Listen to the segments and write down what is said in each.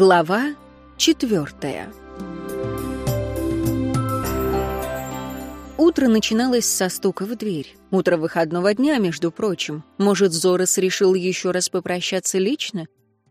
Глава четвертая Утро начиналось со стука в дверь. Утро выходного дня, между прочим. Может, Зорос решил еще раз попрощаться лично?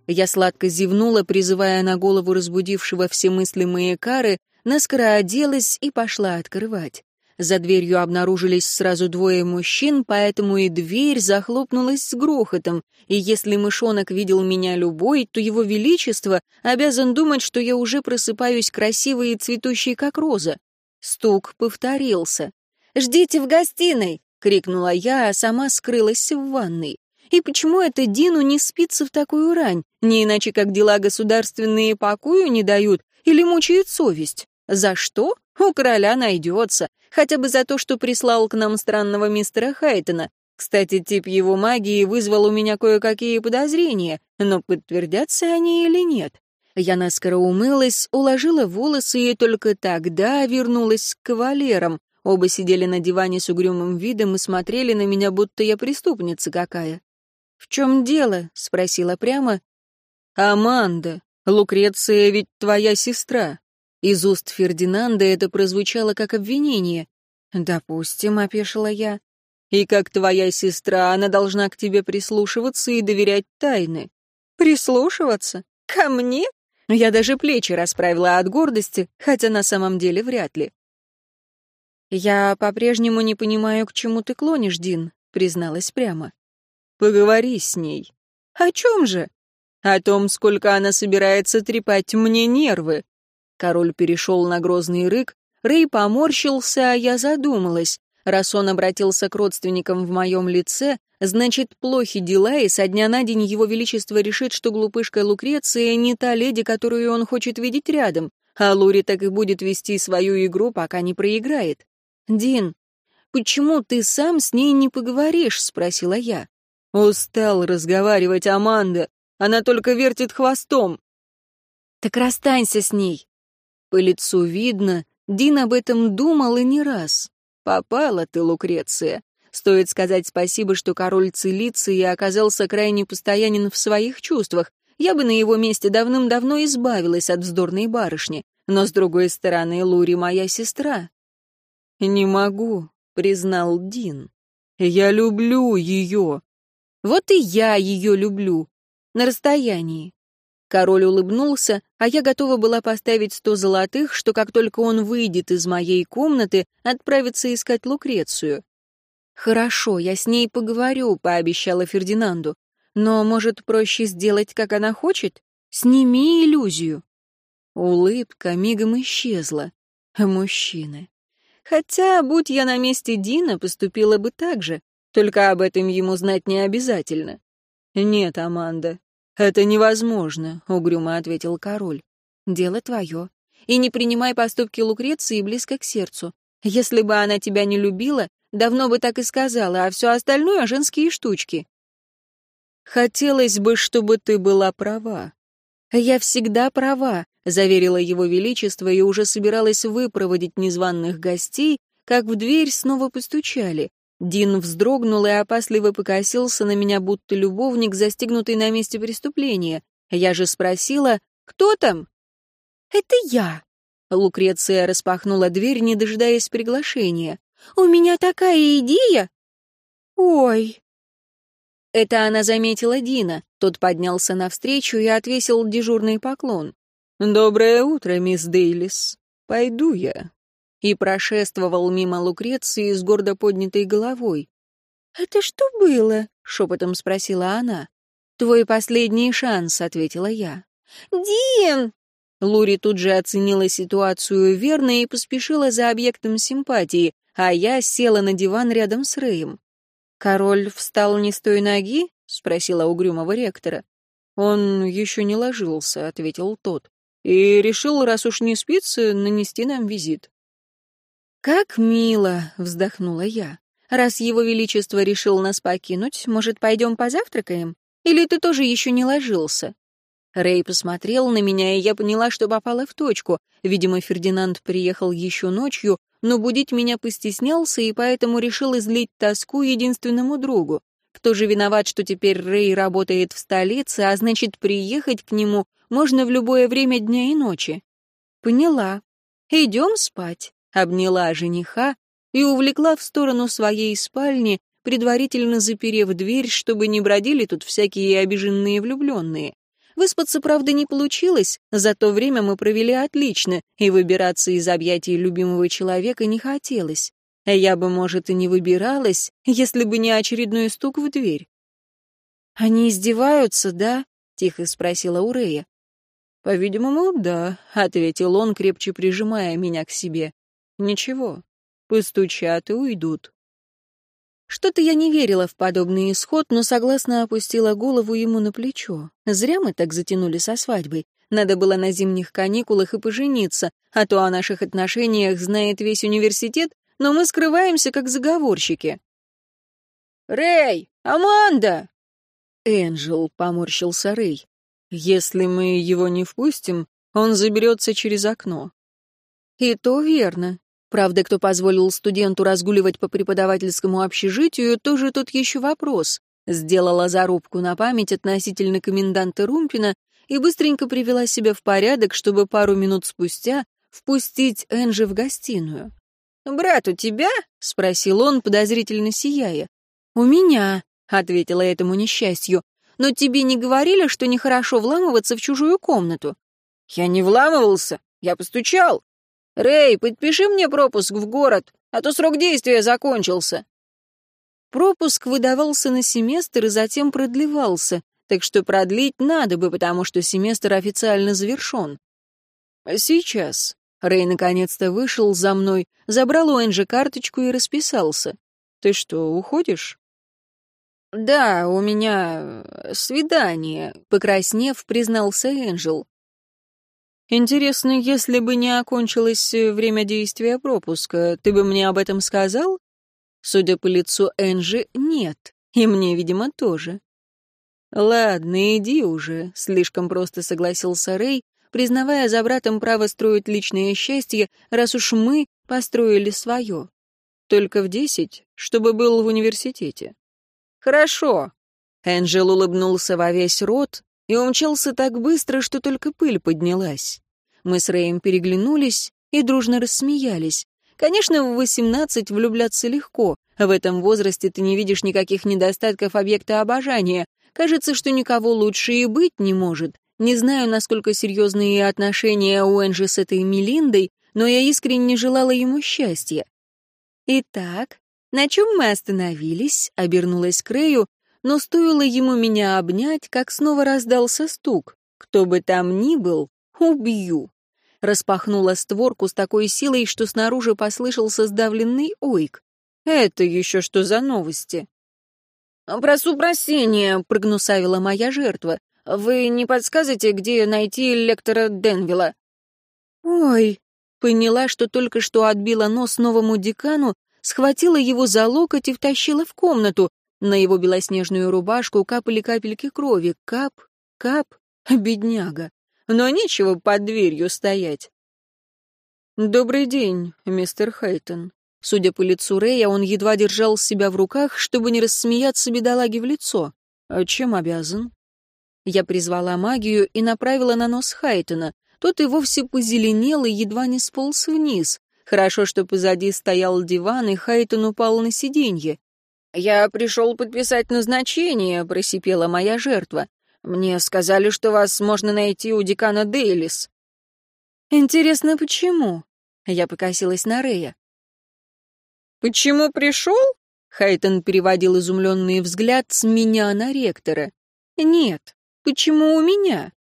Я сладко зевнула, призывая на голову разбудившего все мыслимые кары, наскоро оделась и пошла открывать. За дверью обнаружились сразу двое мужчин, поэтому и дверь захлопнулась с грохотом, и если мышонок видел меня любой, то его величество обязан думать, что я уже просыпаюсь красивой и цветущей, как роза. Стук повторился. «Ждите в гостиной!» — крикнула я, а сама скрылась в ванной. И почему это Дину не спится в такую рань? Не иначе, как дела государственные покою не дают или мучает совесть. За что? У короля найдется. Хотя бы за то, что прислал к нам странного мистера Хайтона. Кстати, тип его магии вызвал у меня кое-какие подозрения, но подтвердятся они или нет. Я наскоро умылась, уложила волосы и только тогда вернулась к кавалерам. Оба сидели на диване с угрюмым видом и смотрели на меня, будто я преступница какая. «В чем дело?» — спросила прямо. «Аманда, Лукреция ведь твоя сестра». Из уст Фердинанда это прозвучало как обвинение. «Допустим», — опешила я. «И как твоя сестра, она должна к тебе прислушиваться и доверять тайны». «Прислушиваться? Ко мне?» Я даже плечи расправила от гордости, хотя на самом деле вряд ли. «Я по-прежнему не понимаю, к чему ты клонишь, Дин», — призналась прямо. «Поговори с ней». «О чем же?» «О том, сколько она собирается трепать мне нервы», Король перешел на грозный рык, Рэй поморщился, а я задумалась. Раз он обратился к родственникам в моем лице, значит, плохи дела, и со дня на день его величество решит, что глупышка Лукреция не та леди, которую он хочет видеть рядом, а Лури так и будет вести свою игру, пока не проиграет. «Дин, почему ты сам с ней не поговоришь?» — спросила я. «Устал разговаривать, Аманда. Она только вертит хвостом». «Так расстанься с ней. По лицу видно, Дин об этом думал и не раз. Попала ты, Лукреция. Стоит сказать спасибо, что король целится и оказался крайне постоянен в своих чувствах. Я бы на его месте давным-давно избавилась от вздорной барышни. Но, с другой стороны, Лури моя сестра. «Не могу», — признал Дин. «Я люблю ее». «Вот и я ее люблю. На расстоянии. Король улыбнулся, а я готова была поставить сто золотых, что как только он выйдет из моей комнаты, отправится искать Лукрецию. «Хорошо, я с ней поговорю», — пообещала Фердинанду. «Но, может, проще сделать, как она хочет? Сними иллюзию». Улыбка мигом исчезла. Мужчины. Хотя, будь я на месте Дина, поступила бы так же, только об этом ему знать не обязательно. «Нет, Аманда, «Это невозможно», — угрюмо ответил король. «Дело твое. И не принимай поступки Лукреции близко к сердцу. Если бы она тебя не любила, давно бы так и сказала, а все остальное — женские штучки». «Хотелось бы, чтобы ты была права». «Я всегда права», — заверила его величество и уже собиралась выпроводить незваных гостей, как в дверь снова постучали. Дин вздрогнул и опасливо покосился на меня, будто любовник, застигнутый на месте преступления. Я же спросила, кто там? «Это я». Лукреция распахнула дверь, не дожидаясь приглашения. «У меня такая идея!» «Ой!» Это она заметила Дина. Тот поднялся навстречу и отвесил дежурный поклон. «Доброе утро, мисс Дейлис. Пойду я» и прошествовал мимо Лукреции с гордо поднятой головой. «Это что было?» — шепотом спросила она. «Твой последний шанс», — ответила я. «Дин!» Лури тут же оценила ситуацию верно и поспешила за объектом симпатии, а я села на диван рядом с Рэем. «Король встал не с той ноги?» — спросила угрюмого ректора. «Он еще не ложился», — ответил тот. «И решил, раз уж не спится, нанести нам визит». «Как мило!» — вздохнула я. «Раз его величество решил нас покинуть, может, пойдем позавтракаем? Или ты тоже еще не ложился?» Рэй посмотрел на меня, и я поняла, что попала в точку. Видимо, Фердинанд приехал еще ночью, но будить меня постеснялся и поэтому решил излить тоску единственному другу. Кто же виноват, что теперь Рэй работает в столице, а значит, приехать к нему можно в любое время дня и ночи? Поняла. Идем спать. Обняла жениха и увлекла в сторону своей спальни, предварительно заперев дверь, чтобы не бродили тут всякие обиженные влюбленные. Выспаться, правда, не получилось, за то время мы провели отлично, и выбираться из объятий любимого человека не хотелось. Я бы, может, и не выбиралась, если бы не очередной стук в дверь. «Они издеваются, да?» — тихо спросила Урея. «По-видимому, да», — ответил он, крепче прижимая меня к себе. «Ничего, постучат и уйдут». Что-то я не верила в подобный исход, но согласно опустила голову ему на плечо. Зря мы так затянули со свадьбой. Надо было на зимних каникулах и пожениться, а то о наших отношениях знает весь университет, но мы скрываемся как заговорщики. «Рэй! Аманда!» «Энджел», — поморщился Рэй. «Если мы его не впустим, он заберется через окно». «И то верно. Правда, кто позволил студенту разгуливать по преподавательскому общежитию, тоже тут еще вопрос. Сделала зарубку на память относительно коменданта Румпина и быстренько привела себя в порядок, чтобы пару минут спустя впустить Энжи в гостиную. «Брат у тебя?» — спросил он, подозрительно сияя. «У меня», — ответила этому несчастью. «Но тебе не говорили, что нехорошо вламываться в чужую комнату?» «Я не вламывался, я постучал. Рэй, подпиши мне пропуск в город, а то срок действия закончился». Пропуск выдавался на семестр и затем продлевался, так что продлить надо бы, потому что семестр официально завершен. «Сейчас», Рэй наконец-то вышел за мной, забрал у Энджи карточку и расписался. «Ты что, уходишь?» «Да, у меня э, свидание», — покраснев, признался Энджел. «Интересно, если бы не окончилось э, время действия пропуска, ты бы мне об этом сказал?» Судя по лицу Энджи, нет, и мне, видимо, тоже. «Ладно, иди уже», — слишком просто согласился Рэй, признавая за братом право строить личное счастье, раз уж мы построили свое. Только в десять, чтобы был в университете. «Хорошо». Энджел улыбнулся во весь рот и умчался так быстро, что только пыль поднялась. Мы с Рэем переглянулись и дружно рассмеялись. Конечно, в восемнадцать влюбляться легко. В этом возрасте ты не видишь никаких недостатков объекта обожания. Кажется, что никого лучше и быть не может. Не знаю, насколько серьезные отношения у Энджи с этой Мелиндой, но я искренне желала ему счастья. «Итак, на чем мы остановились?» — обернулась к Рэю, но стоило ему меня обнять, как снова раздался стук. «Кто бы там ни был, убью!» Распахнула створку с такой силой, что снаружи послышался сдавленный ойк. «Это еще что за новости?» «Прошу прощения», — прогнусавила моя жертва. Вы не подскажете, где найти лектора Денвилла?» «Ой!» Поняла, что только что отбила нос новому декану, схватила его за локоть и втащила в комнату. На его белоснежную рубашку капали капельки крови. Кап, кап, бедняга. Но нечего под дверью стоять. «Добрый день, мистер Хейтон». Судя по лицу Рэя, он едва держал себя в руках, чтобы не рассмеяться бедолаге в лицо. «А «Чем обязан?» Я призвала магию и направила на нос Хайтона. Тот и вовсе позеленел и едва не сполз вниз. Хорошо, что позади стоял диван, и Хайтон упал на сиденье. «Я пришел подписать назначение», — просипела моя жертва. «Мне сказали, что вас можно найти у декана Дейлис». «Интересно, почему?» Я покосилась на Рея. «Почему пришел?» Хайтон переводил изумленный взгляд с меня на ректора. «Нет, «Почему у меня?»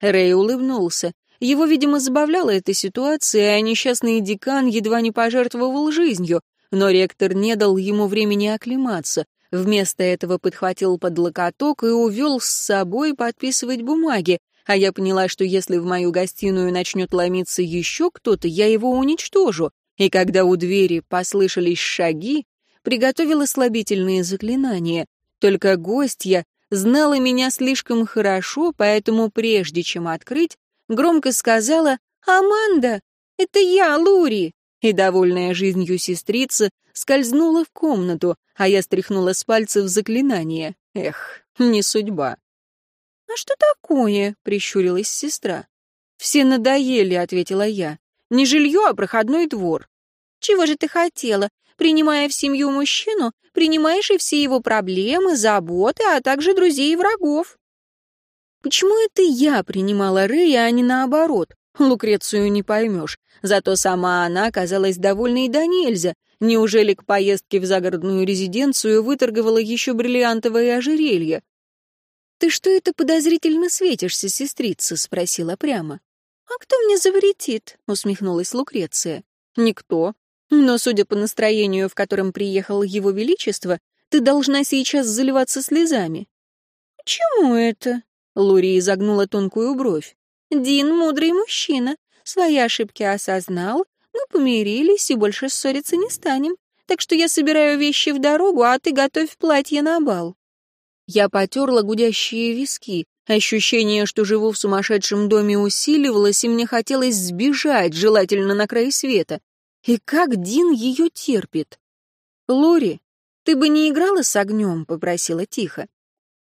Рэй улыбнулся. Его, видимо, забавляла эта ситуация, а несчастный декан едва не пожертвовал жизнью, но ректор не дал ему времени оклематься. Вместо этого подхватил под локоток и увел с собой подписывать бумаги, а я поняла, что если в мою гостиную начнет ломиться еще кто-то, я его уничтожу. И когда у двери послышались шаги, приготовила слабительные заклинания. Только гостья знала меня слишком хорошо, поэтому прежде чем открыть, громко сказала «Аманда, это я, Лури!» И, довольная жизнью сестрица, скользнула в комнату, а я стряхнула с пальцев заклинание. Эх, не судьба. «А что такое?» — прищурилась сестра. «Все надоели», — ответила я. «Не жилье, а проходной двор». «Чего же ты хотела? Принимая в семью мужчину, принимаешь и все его проблемы, заботы, а также друзей и врагов». Почему это я принимала Рэя, а не наоборот? Лукрецию не поймешь. Зато сама она оказалась довольной да нельзя. Неужели к поездке в загородную резиденцию выторговала еще бриллиантовое ожерелье? «Ты что это подозрительно светишься, сестрица?» — спросила прямо. «А кто мне завредит?» — усмехнулась Лукреция. «Никто. Но, судя по настроению, в котором приехал его величество, ты должна сейчас заливаться слезами». «Почему это?» — Лури изогнула тонкую бровь. Дин — мудрый мужчина. Свои ошибки осознал. Мы помирились и больше ссориться не станем. Так что я собираю вещи в дорогу, а ты готовь платье на бал». Я потерла гудящие виски. Ощущение, что живу в сумасшедшем доме, усиливалось, и мне хотелось сбежать, желательно на край света. И как Дин ее терпит? «Лори, ты бы не играла с огнем?» — попросила тихо.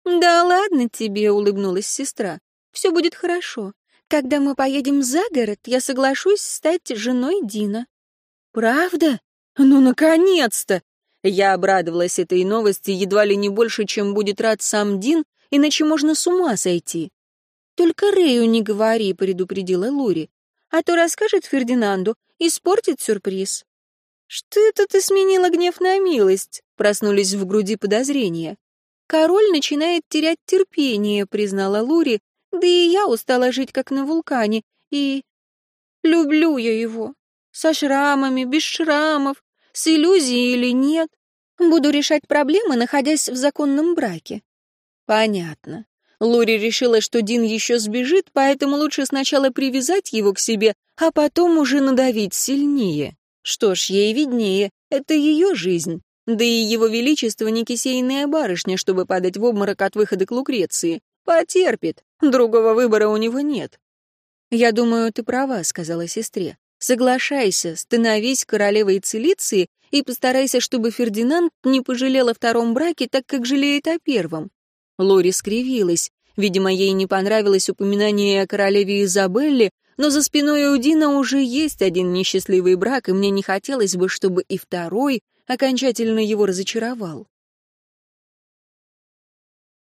«Да ладно тебе», — улыбнулась сестра. «Все будет хорошо. Когда мы поедем за город, я соглашусь стать женой Дина». «Правда? Ну, наконец-то!» Я обрадовалась этой новости едва ли не больше, чем будет рад сам Дин, иначе можно с ума сойти. «Только Рэю не говори», — предупредила Лури. «А то расскажет Фердинанду, испортит сюрприз». «Что это ты сменила гнев на милость?» — проснулись в груди подозрения. «Король начинает терять терпение», — признала Лури, да и я устала жить как на вулкане, и... Люблю я его. Со шрамами, без шрамов, с иллюзией или нет. Буду решать проблемы, находясь в законном браке. Понятно. Лури решила, что Дин еще сбежит, поэтому лучше сначала привязать его к себе, а потом уже надавить сильнее. Что ж, ей виднее, это ее жизнь. Да и его величество не кисейная барышня, чтобы падать в обморок от выхода к Лукреции. Потерпит, другого выбора у него нет. «Я думаю, ты права», — сказала сестре. «Соглашайся, становись королевой Цилиции и постарайся, чтобы Фердинанд не пожалел о втором браке, так как жалеет о первом». Лори скривилась. Видимо, ей не понравилось упоминание о королеве Изабелле, но за спиной у Дина уже есть один несчастливый брак, и мне не хотелось бы, чтобы и второй окончательно его разочаровал.